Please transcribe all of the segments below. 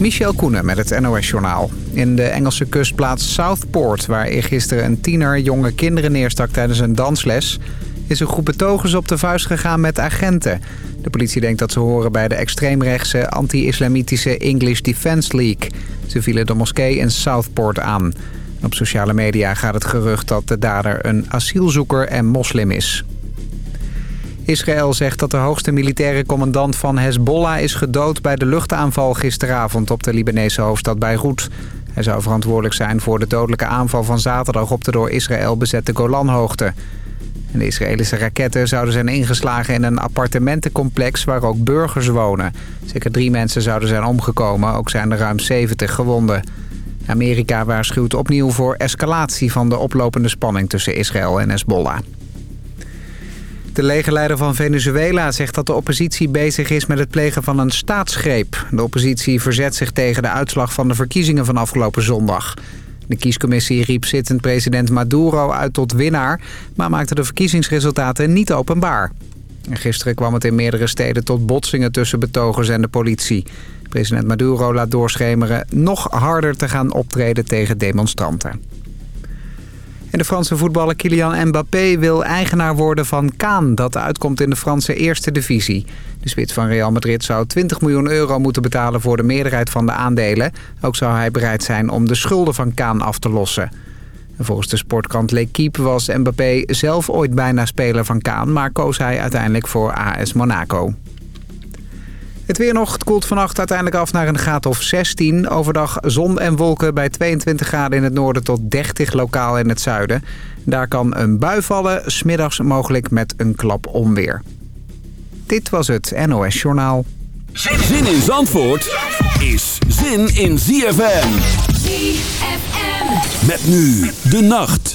Michel Koenen met het NOS-journaal. In de Engelse kustplaats Southport, waar gisteren een tiener jonge kinderen neerstak tijdens een dansles... is een groep betogers op de vuist gegaan met agenten. De politie denkt dat ze horen bij de extreemrechtse anti-islamitische English Defence League. Ze vielen de moskee in Southport aan. Op sociale media gaat het gerucht dat de dader een asielzoeker en moslim is. Israël zegt dat de hoogste militaire commandant van Hezbollah is gedood... bij de luchtaanval gisteravond op de Libanese hoofdstad Beirut. Hij zou verantwoordelijk zijn voor de dodelijke aanval van zaterdag... op de door Israël bezette Golanhoogte. De Israëlische raketten zouden zijn ingeslagen in een appartementencomplex... waar ook burgers wonen. Zeker drie mensen zouden zijn omgekomen, ook zijn er ruim 70 gewonden. Amerika waarschuwt opnieuw voor escalatie van de oplopende spanning tussen Israël en Hezbollah. De legerleider van Venezuela zegt dat de oppositie bezig is met het plegen van een staatsgreep. De oppositie verzet zich tegen de uitslag van de verkiezingen van afgelopen zondag. De kiescommissie riep zittend president Maduro uit tot winnaar... maar maakte de verkiezingsresultaten niet openbaar. gisteren kwam het in meerdere steden tot botsingen tussen betogers en de politie. President Maduro laat doorschemeren nog harder te gaan optreden tegen demonstranten. En de Franse voetballer Kylian Mbappé wil eigenaar worden van Kaan... dat uitkomt in de Franse eerste divisie. De spits van Real Madrid zou 20 miljoen euro moeten betalen... voor de meerderheid van de aandelen. Ook zou hij bereid zijn om de schulden van Kaan af te lossen. volgens de sportkrant L'Equipe was Mbappé zelf ooit bijna speler van Kaan... maar koos hij uiteindelijk voor AS Monaco. Het weer nog. Het koelt vannacht uiteindelijk af naar een graad of 16. Overdag zon en wolken bij 22 graden in het noorden tot 30 lokaal in het zuiden. Daar kan een bui vallen, smiddags mogelijk met een klap onweer. Dit was het NOS Journaal. Zin in Zandvoort is zin in ZFM. ZFM. Met nu de nacht.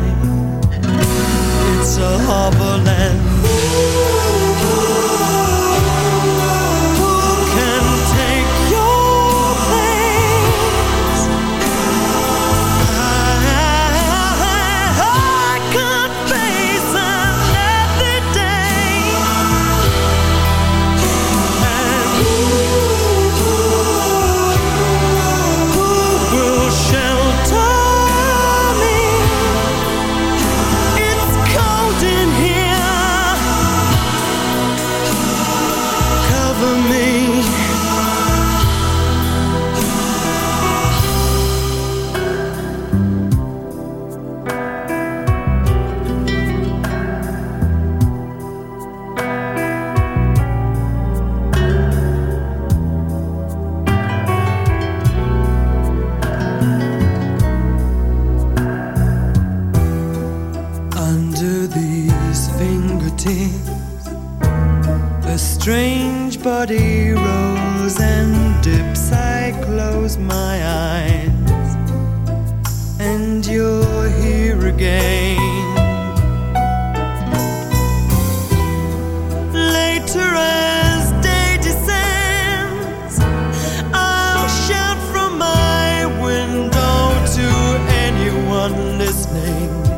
A harbor land. body rolls and dips, I close my eyes, and you're here again. Later, as day descends, I'll shout from my window to anyone listening.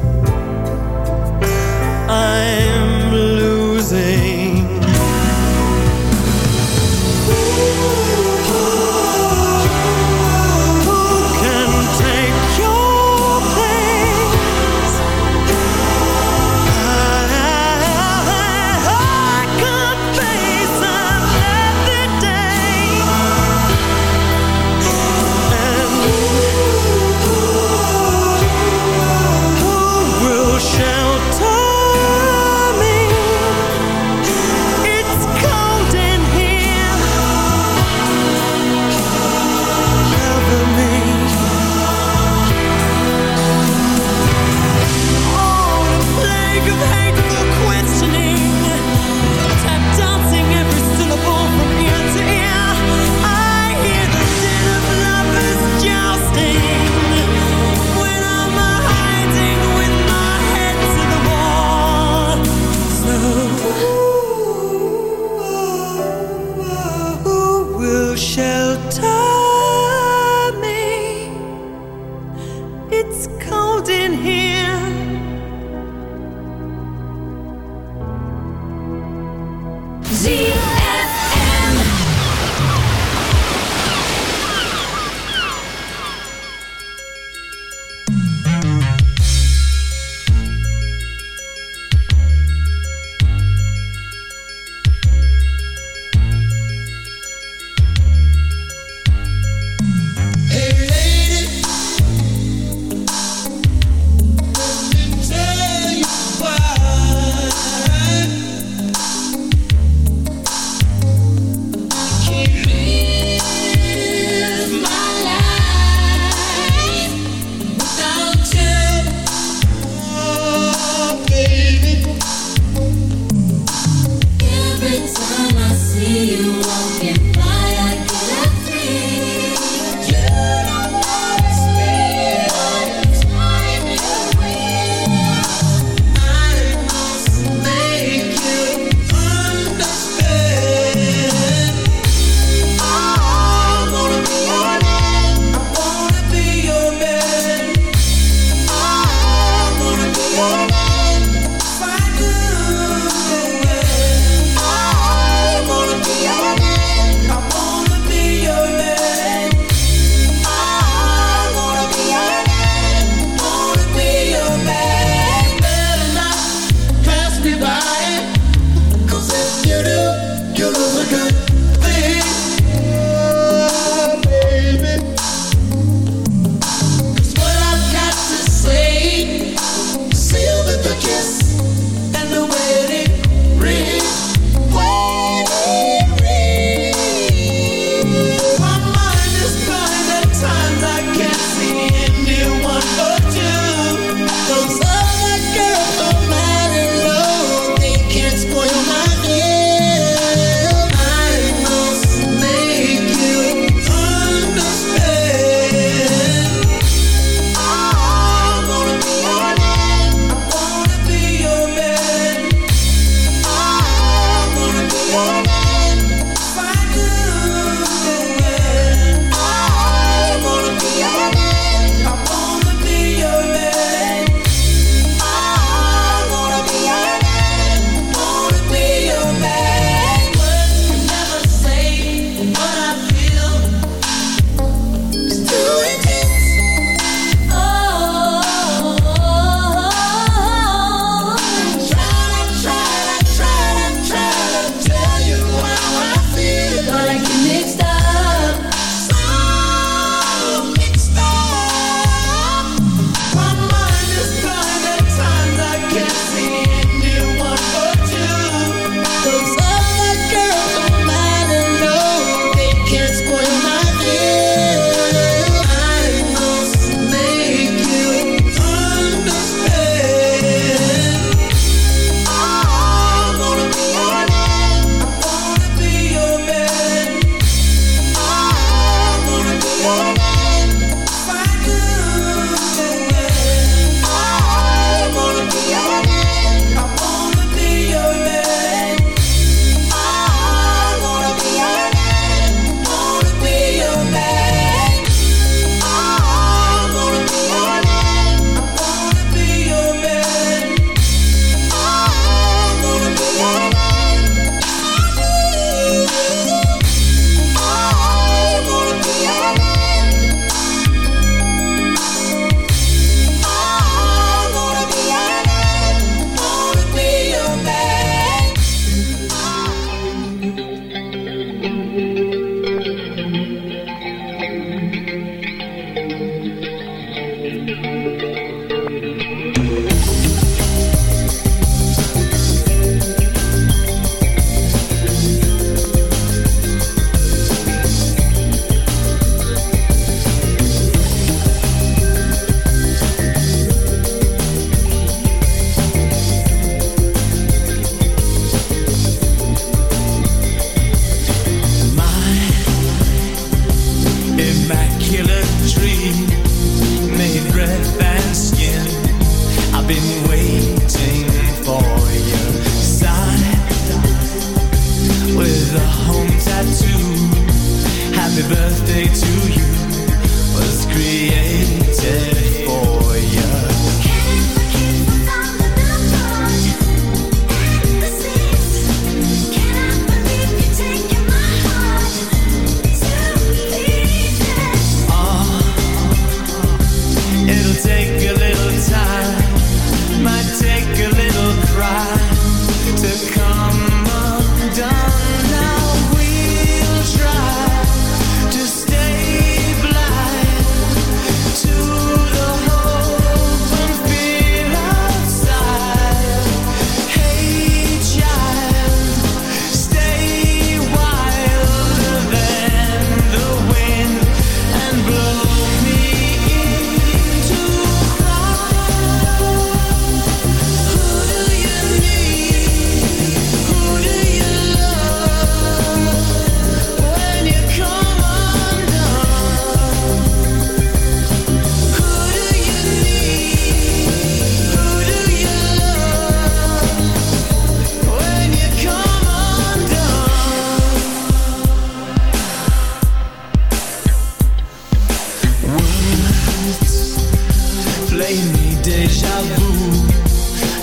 gave me deja vu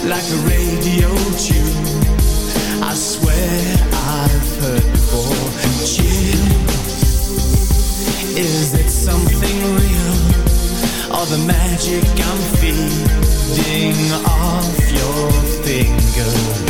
Like a radio tune I swear I've heard before Chill Is it something real? Or the magic I'm feeding off your fingers?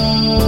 Night.